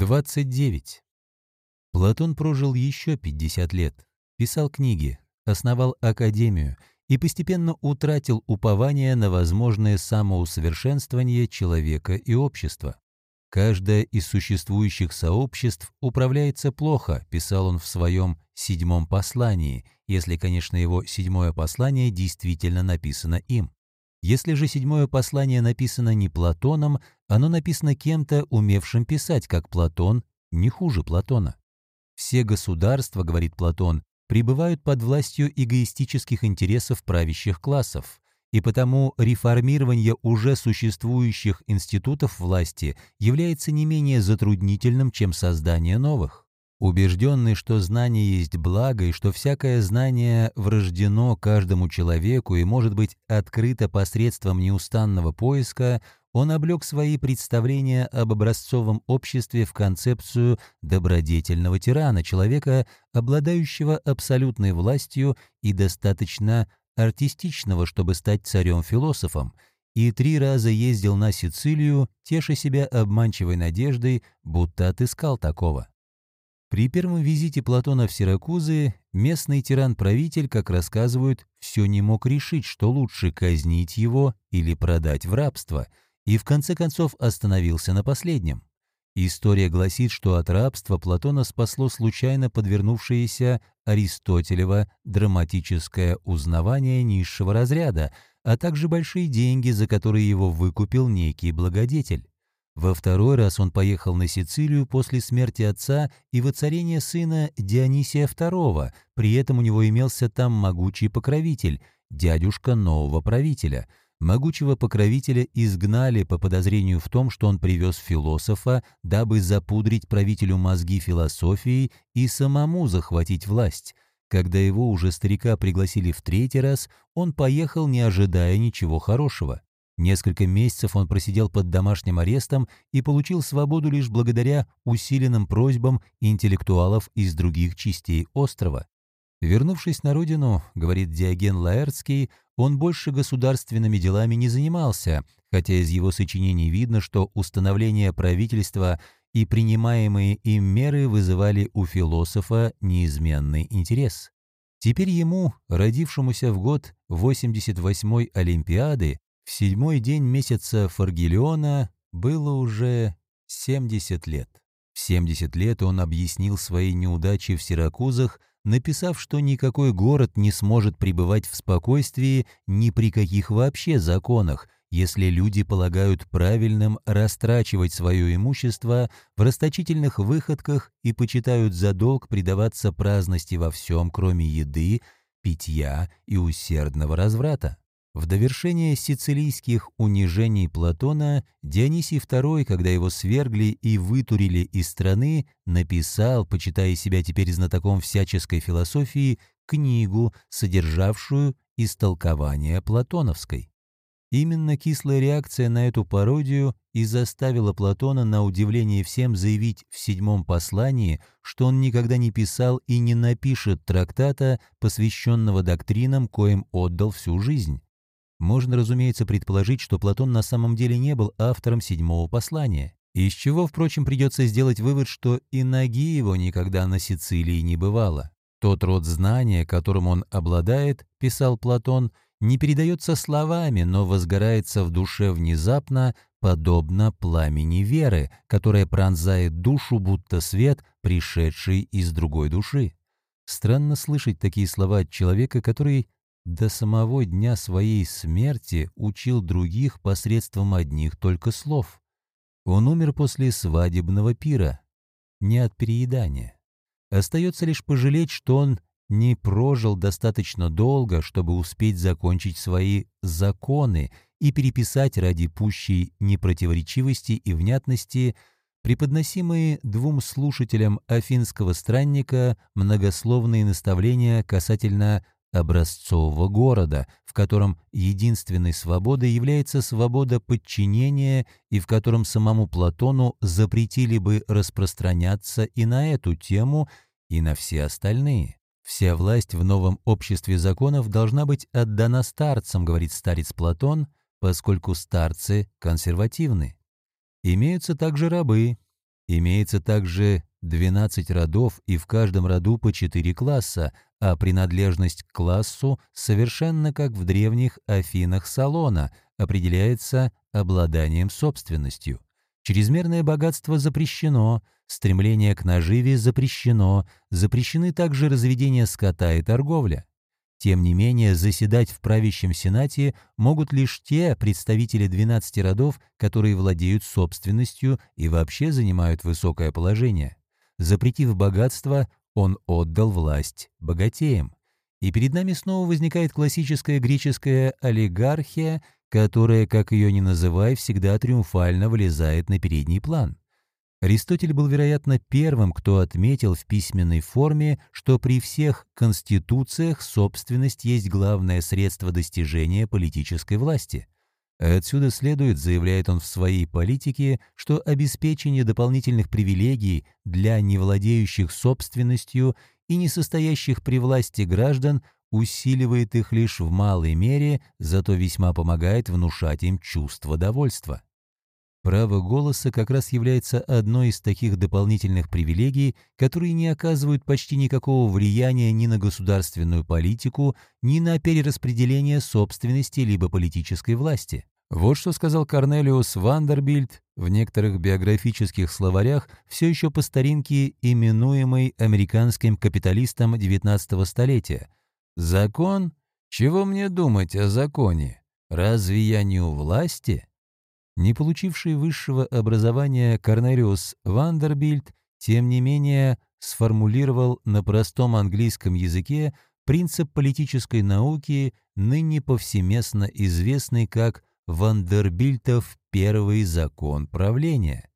29. Платон прожил еще 50 лет, писал книги, основал академию и постепенно утратил упование на возможное самоусовершенствование человека и общества. «Каждое из существующих сообществ управляется плохо», писал он в своем седьмом послании, если, конечно, его седьмое послание действительно написано им. Если же седьмое послание написано не Платоном, оно написано кем-то, умевшим писать, как Платон, не хуже Платона. Все государства, говорит Платон, пребывают под властью эгоистических интересов правящих классов, и потому реформирование уже существующих институтов власти является не менее затруднительным, чем создание новых. Убежденный, что знание есть благо и что всякое знание врождено каждому человеку и может быть открыто посредством неустанного поиска, он облег свои представления об образцовом обществе в концепцию добродетельного тирана, человека, обладающего абсолютной властью и достаточно артистичного, чтобы стать царем-философом, и три раза ездил на Сицилию, теша себя обманчивой надеждой, будто отыскал такого. При первом визите Платона в Сиракузы местный тиран-правитель, как рассказывают, все не мог решить, что лучше казнить его или продать в рабство, и в конце концов остановился на последнем. История гласит, что от рабства Платона спасло случайно подвернувшееся Аристотелево драматическое узнавание низшего разряда, а также большие деньги, за которые его выкупил некий благодетель. Во второй раз он поехал на Сицилию после смерти отца и воцарения сына Дионисия II, при этом у него имелся там могучий покровитель, дядюшка нового правителя. Могучего покровителя изгнали по подозрению в том, что он привез философа, дабы запудрить правителю мозги философией и самому захватить власть. Когда его уже старика пригласили в третий раз, он поехал, не ожидая ничего хорошего. Несколько месяцев он просидел под домашним арестом и получил свободу лишь благодаря усиленным просьбам интеллектуалов из других частей острова. Вернувшись на родину, говорит Диоген Лаэртский, он больше государственными делами не занимался, хотя из его сочинений видно, что установление правительства и принимаемые им меры вызывали у философа неизменный интерес. Теперь ему, родившемуся в год 88-й Олимпиады, седьмой день месяца Фаргелиона было уже 70 лет. В 70 лет он объяснил свои неудачи в Сиракузах, написав, что никакой город не сможет пребывать в спокойствии ни при каких вообще законах, если люди полагают правильным растрачивать свое имущество в расточительных выходках и почитают за долг предаваться праздности во всем, кроме еды, питья и усердного разврата. В довершение сицилийских унижений Платона Дионисий II, когда его свергли и вытурили из страны, написал, почитая себя теперь знатоком всяческой философии, книгу, содержавшую истолкование платоновской. Именно кислая реакция на эту пародию и заставила Платона на удивление всем заявить в седьмом послании, что он никогда не писал и не напишет трактата, посвященного доктринам, коим отдал всю жизнь. Можно, разумеется, предположить, что Платон на самом деле не был автором седьмого послания, из чего, впрочем, придется сделать вывод, что и ноги его никогда на Сицилии не бывало. Тот род знания, которым он обладает, писал Платон, не передается словами, но возгорается в душе внезапно, подобно пламени веры, которая пронзает душу, будто свет, пришедший из другой души. Странно слышать такие слова от человека, который до самого дня своей смерти учил других посредством одних только слов. Он умер после свадебного пира, не от переедания. Остается лишь пожалеть, что он не прожил достаточно долго, чтобы успеть закончить свои законы и переписать ради пущей непротиворечивости и внятности преподносимые двум слушателям афинского странника многословные наставления касательно образцового города, в котором единственной свободой является свобода подчинения и в котором самому Платону запретили бы распространяться и на эту тему, и на все остальные. Вся власть в новом обществе законов должна быть отдана старцам, говорит старец Платон, поскольку старцы консервативны. Имеются также рабы, Имеется также 12 родов и в каждом роду по 4 класса, а принадлежность к классу совершенно как в древних Афинах Салона определяется обладанием собственностью. Чрезмерное богатство запрещено, стремление к наживе запрещено, запрещены также разведение скота и торговля. Тем не менее, заседать в правящем Сенате могут лишь те представители 12 родов, которые владеют собственностью и вообще занимают высокое положение. Запретив богатство, он отдал власть богатеям. И перед нами снова возникает классическая греческая олигархия, которая, как ее ни называй, всегда триумфально вылезает на передний план. Аристотель был, вероятно, первым, кто отметил в письменной форме, что при всех конституциях собственность есть главное средство достижения политической власти. Отсюда следует, заявляет он в своей политике, что обеспечение дополнительных привилегий для невладеющих собственностью и не состоящих при власти граждан усиливает их лишь в малой мере, зато весьма помогает внушать им чувство довольства. Право голоса как раз является одной из таких дополнительных привилегий, которые не оказывают почти никакого влияния ни на государственную политику, ни на перераспределение собственности либо политической власти. Вот что сказал Корнелиус Вандербильд в некоторых биографических словарях, все еще по старинке именуемый американским капиталистом XIX столетия. «Закон? Чего мне думать о законе? Разве я не у власти?» Не получивший высшего образования Корнелиус Вандербильд, тем не менее, сформулировал на простом английском языке принцип политической науки, ныне повсеместно известный как Вандербильтов первый закон правления.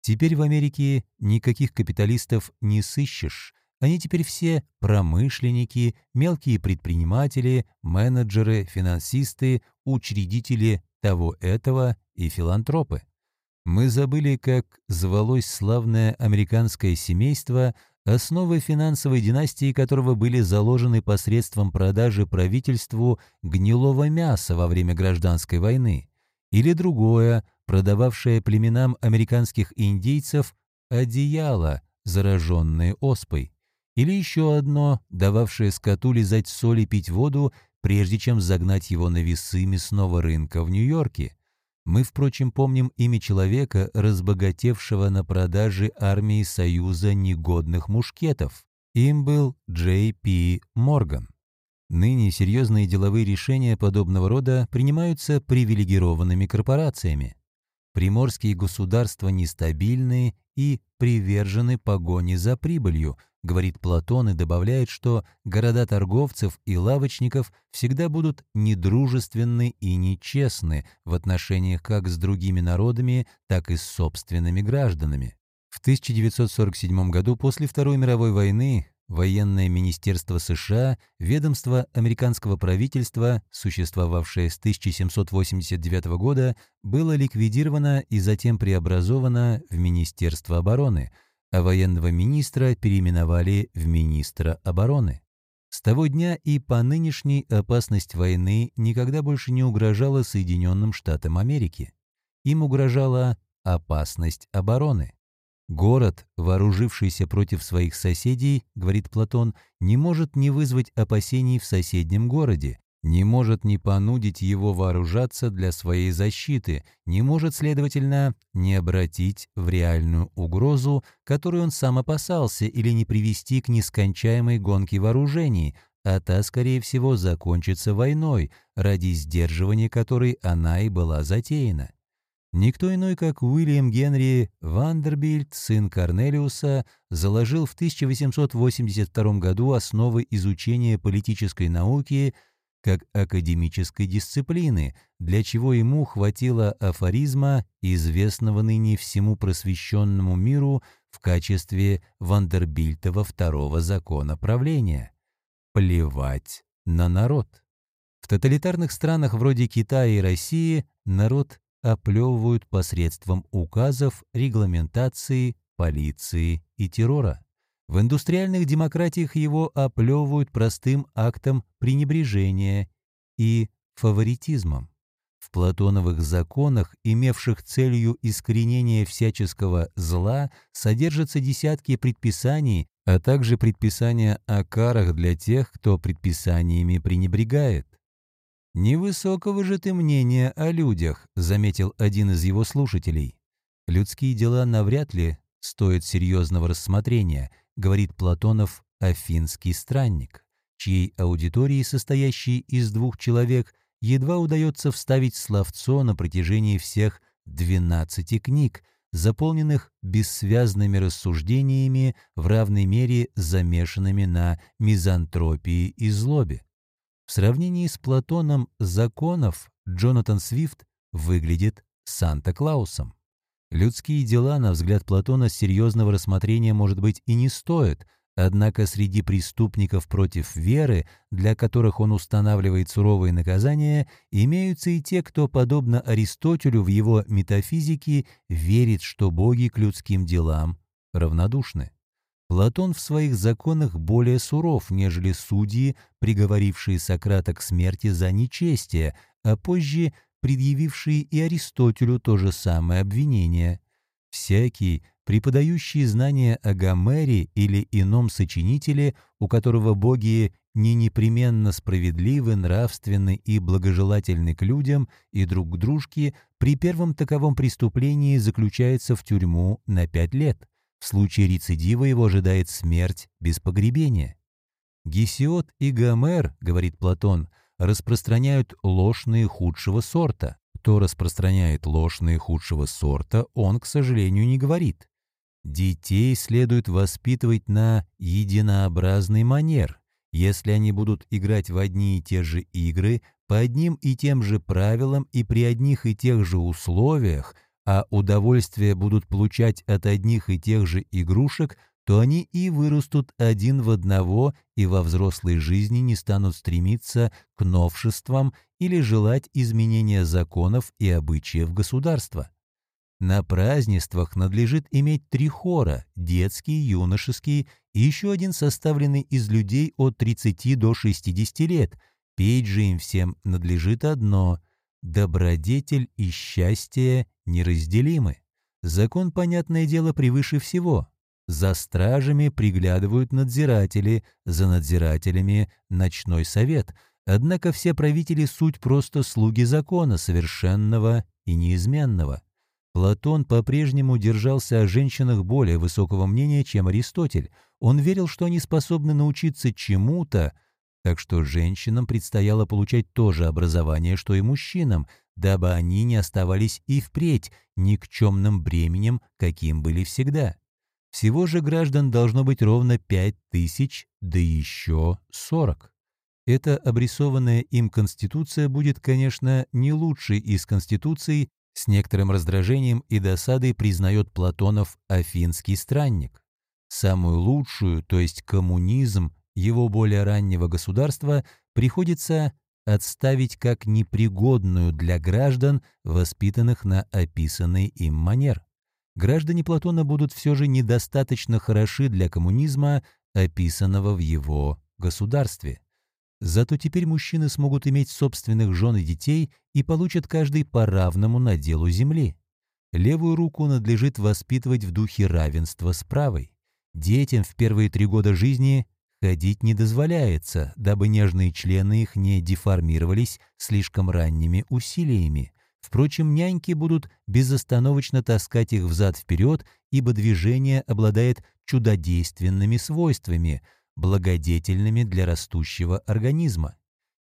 Теперь в Америке никаких капиталистов не сыщешь. Они теперь все промышленники, мелкие предприниматели, менеджеры, финансисты, учредители того-этого и филантропы. Мы забыли, как звалось славное американское семейство, основы финансовой династии которого были заложены посредством продажи правительству гнилого мяса во время гражданской войны, или другое, продававшее племенам американских индейцев одеяло, зараженные оспой, или еще одно, дававшее скоту лизать соль и пить воду, прежде чем загнать его на весы мясного рынка в Нью-Йорке. Мы, впрочем, помним имя человека, разбогатевшего на продаже армии Союза негодных мушкетов. Им был Джей Пи Морган. Ныне серьезные деловые решения подобного рода принимаются привилегированными корпорациями. Приморские государства нестабильны и привержены погоне за прибылью, говорит Платон и добавляет, что города торговцев и лавочников всегда будут недружественны и нечестны в отношениях как с другими народами, так и с собственными гражданами. В 1947 году после Второй мировой войны Военное министерство США, ведомство американского правительства, существовавшее с 1789 года, было ликвидировано и затем преобразовано в Министерство обороны – а военного министра переименовали в министра обороны. С того дня и по нынешней опасность войны никогда больше не угрожала Соединенным Штатам Америки. Им угрожала опасность обороны. Город, вооружившийся против своих соседей, говорит Платон, не может не вызвать опасений в соседнем городе, не может не понудить его вооружаться для своей защиты, не может, следовательно, не обратить в реальную угрозу, которую он сам опасался, или не привести к нескончаемой гонке вооружений, а та, скорее всего, закончится войной, ради сдерживания которой она и была затеяна. Никто иной, как Уильям Генри Вандербильд, сын Корнелиуса, заложил в 1882 году основы изучения политической науки – как академической дисциплины, для чего ему хватило афоризма, известного ныне всему просвещенному миру в качестве Вандербильтова второго закона правления. Плевать на народ. В тоталитарных странах вроде Китая и России народ оплевывают посредством указов, регламентации, полиции и террора. В индустриальных демократиях его оплевывают простым актом пренебрежения и фаворитизмом. В Платоновых законах, имевших целью искоренение всяческого зла, содержатся десятки предписаний, а также предписания о карах для тех, кто предписаниями пренебрегает. «Невысокого же ты мнения о людях», — заметил один из его слушателей. «Людские дела навряд ли стоят серьезного рассмотрения», — говорит Платонов афинский странник, чьей аудитории, состоящей из двух человек, едва удается вставить словцо на протяжении всех 12 книг, заполненных бессвязными рассуждениями, в равной мере замешанными на мизантропии и злобе. В сравнении с Платоном законов Джонатан Свифт выглядит Санта-Клаусом. Людские дела, на взгляд Платона, серьезного рассмотрения, может быть, и не стоят, однако среди преступников против веры, для которых он устанавливает суровые наказания, имеются и те, кто, подобно Аристотелю в его метафизике, верит, что боги к людским делам равнодушны. Платон в своих законах более суров, нежели судьи, приговорившие Сократа к смерти за нечестие, а позже предъявившие и Аристотелю то же самое обвинение. Всякий, преподающий знания о Гомере или ином сочинителе, у которого боги не непременно справедливы, нравственны и благожелательны к людям и друг к дружке, при первом таковом преступлении заключается в тюрьму на пять лет – в случае рецидива его ожидает смерть без погребения. Гесиод и Гомер, говорит Платон, распространяют ложь наихудшего сорта. Кто распространяет ложь наихудшего сорта, он, к сожалению, не говорит. Детей следует воспитывать на единообразный манер. Если они будут играть в одни и те же игры, по одним и тем же правилам и при одних и тех же условиях – а удовольствие будут получать от одних и тех же игрушек, то они и вырастут один в одного и во взрослой жизни не станут стремиться к новшествам или желать изменения законов и обычаев государства. На празднествах надлежит иметь три хора – детский, юношеский и еще один составленный из людей от 30 до 60 лет. Петь же им всем надлежит одно Добродетель и счастье неразделимы. Закон, понятное дело, превыше всего. За стражами приглядывают надзиратели, за надзирателями – ночной совет. Однако все правители – суть просто слуги закона, совершенного и неизменного. Платон по-прежнему держался о женщинах более высокого мнения, чем Аристотель. Он верил, что они способны научиться чему-то, так что женщинам предстояло получать то же образование, что и мужчинам, дабы они не оставались и впредь никчемным бременем, каким были всегда. Всего же граждан должно быть ровно пять тысяч, да еще сорок. Эта обрисованная им Конституция будет, конечно, не лучшей из Конституций, с некоторым раздражением и досадой признает Платонов афинский странник. Самую лучшую, то есть коммунизм, его более раннего государства приходится отставить как непригодную для граждан, воспитанных на описанный им манер. Граждане Платона будут все же недостаточно хороши для коммунизма, описанного в его государстве. Зато теперь мужчины смогут иметь собственных жен и детей и получат каждый по равному наделу земли. Левую руку надлежит воспитывать в духе равенства с правой. Детям в первые три года жизни Ходить не дозволяется, дабы нежные члены их не деформировались слишком ранними усилиями. Впрочем, няньки будут безостановочно таскать их взад-вперед, ибо движение обладает чудодейственными свойствами, благодетельными для растущего организма.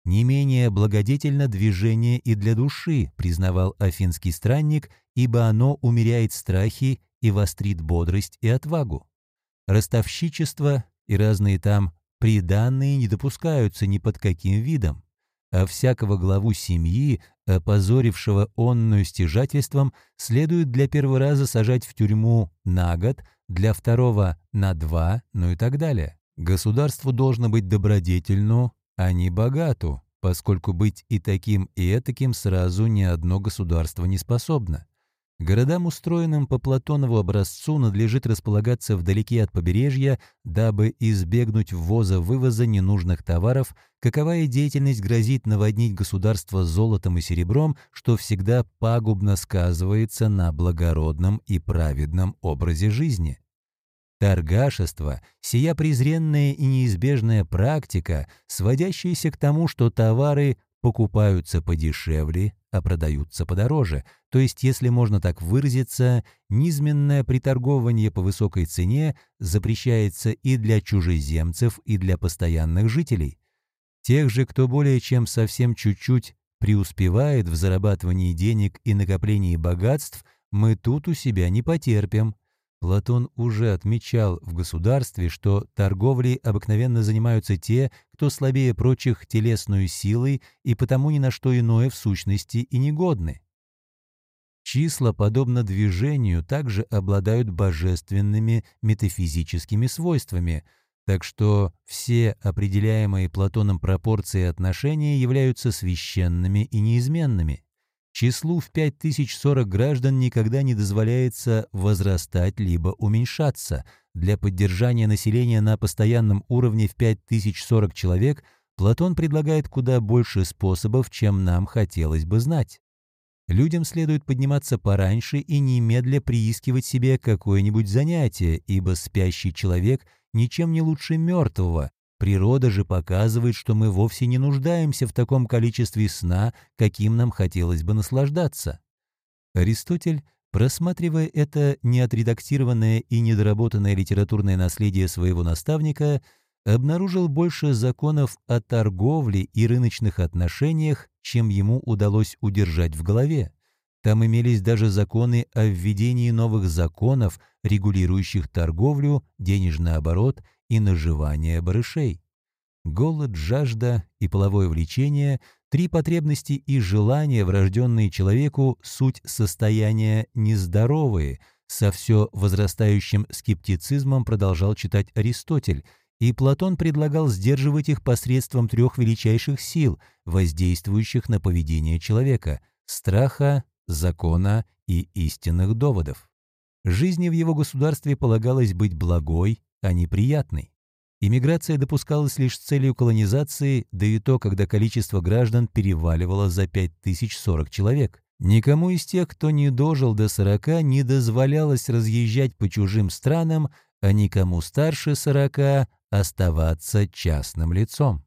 Не менее благодетельно движение и для души, признавал афинский странник, ибо оно умеряет страхи и вострит бодрость и отвагу. Ростовщичество и разные там приданные не допускаются ни под каким видом, а всякого главу семьи, опозорившего онную стяжательством, следует для первого раза сажать в тюрьму на год, для второго — на два, ну и так далее. Государству должно быть добродетельно, а не богату, поскольку быть и таким, и этаким сразу ни одно государство не способно. Городам, устроенным по Платонову образцу, надлежит располагаться вдалеке от побережья, дабы избегнуть ввоза-вывоза ненужных товаров, каковая деятельность грозит наводнить государство золотом и серебром, что всегда пагубно сказывается на благородном и праведном образе жизни. Торгашество – сия презренная и неизбежная практика, сводящаяся к тому, что товары покупаются подешевле, а продаются подороже, то есть, если можно так выразиться, низменное приторгование по высокой цене запрещается и для чужеземцев, и для постоянных жителей. Тех же, кто более чем совсем чуть-чуть преуспевает в зарабатывании денег и накоплении богатств, мы тут у себя не потерпим. Платон уже отмечал в государстве, что торговлей обыкновенно занимаются те, кто слабее прочих телесную силой и потому ни на что иное в сущности и негодны. Числа, подобно движению, также обладают божественными метафизическими свойствами, так что все определяемые Платоном пропорции отношения являются священными и неизменными. Числу в 5040 граждан никогда не дозволяется возрастать либо уменьшаться. Для поддержания населения на постоянном уровне в 5040 человек Платон предлагает куда больше способов, чем нам хотелось бы знать. Людям следует подниматься пораньше и немедля приискивать себе какое-нибудь занятие, ибо спящий человек ничем не лучше мертвого, Природа же показывает, что мы вовсе не нуждаемся в таком количестве сна, каким нам хотелось бы наслаждаться. Аристотель, просматривая это неотредактированное и недоработанное литературное наследие своего наставника, обнаружил больше законов о торговле и рыночных отношениях, чем ему удалось удержать в голове. Там имелись даже законы о введении новых законов, регулирующих торговлю, денежный оборот и наживание барышей. Голод, жажда и половое влечение – три потребности и желания, врожденные человеку, суть состояния нездоровые, со все возрастающим скептицизмом продолжал читать Аристотель, и Платон предлагал сдерживать их посредством трех величайших сил, воздействующих на поведение человека – страха, закона и истинных доводов. Жизни в его государстве полагалось быть благой, а не приятной. Иммиграция допускалась лишь с целью колонизации, да и то, когда количество граждан переваливало за 5040 человек. Никому из тех, кто не дожил до 40, не дозволялось разъезжать по чужим странам, а никому старше 40 оставаться частным лицом.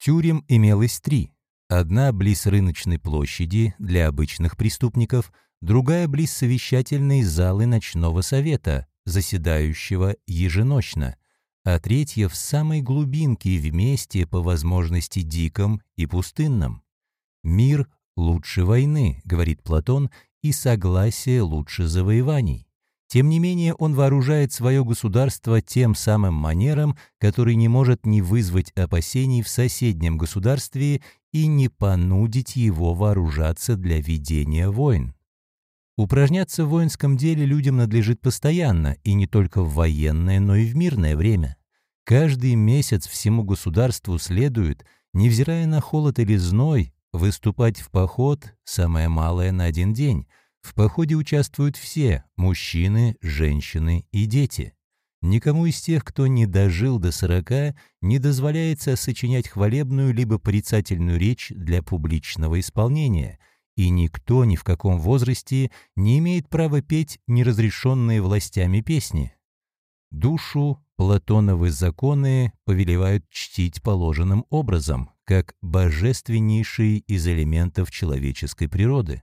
Тюрем имелось три. Одна близ рыночной площади для обычных преступников, другая близ совещательной залы ночного совета, заседающего еженочно, а третья в самой глубинке вместе по возможности диком и пустынном. «Мир лучше войны», — говорит Платон, «и согласие лучше завоеваний». Тем не менее, он вооружает свое государство тем самым манером, который не может не вызвать опасений в соседнем государстве и не понудить его вооружаться для ведения войн. Упражняться в воинском деле людям надлежит постоянно, и не только в военное, но и в мирное время. Каждый месяц всему государству следует, невзирая на холод или зной, выступать в поход, самое малое на один день. В походе участвуют все – мужчины, женщины и дети. Никому из тех, кто не дожил до сорока, не дозволяется сочинять хвалебную либо порицательную речь для публичного исполнения – и никто ни в каком возрасте не имеет права петь неразрешенные властями песни. Душу Платоновы законы повелевают чтить положенным образом, как божественнейший из элементов человеческой природы.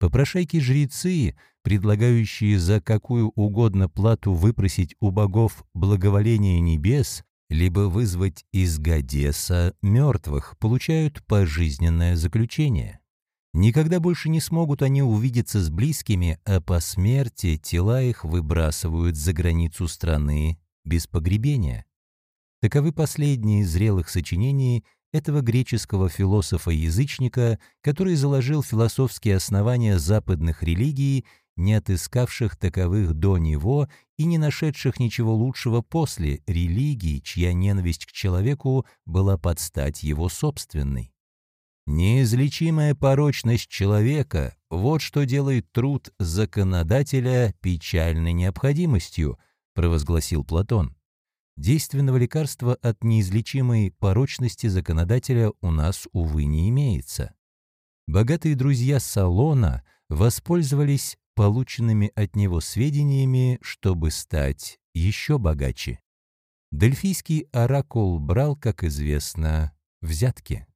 Попрошайки-жрецы, предлагающие за какую угодно плату выпросить у богов благоволение небес, либо вызвать из Гадеса мертвых, получают пожизненное заключение. Никогда больше не смогут они увидеться с близкими, а по смерти тела их выбрасывают за границу страны без погребения. Таковы последние зрелых сочинений этого греческого философа-язычника, который заложил философские основания западных религий, не отыскавших таковых до него и не нашедших ничего лучшего после религии, чья ненависть к человеку была под стать его собственной. Неизлечимая порочность человека – вот что делает труд законодателя печальной необходимостью, провозгласил Платон. Действенного лекарства от неизлечимой порочности законодателя у нас, увы, не имеется. Богатые друзья Салона воспользовались полученными от него сведениями, чтобы стать еще богаче. Дельфийский оракул брал, как известно, взятки.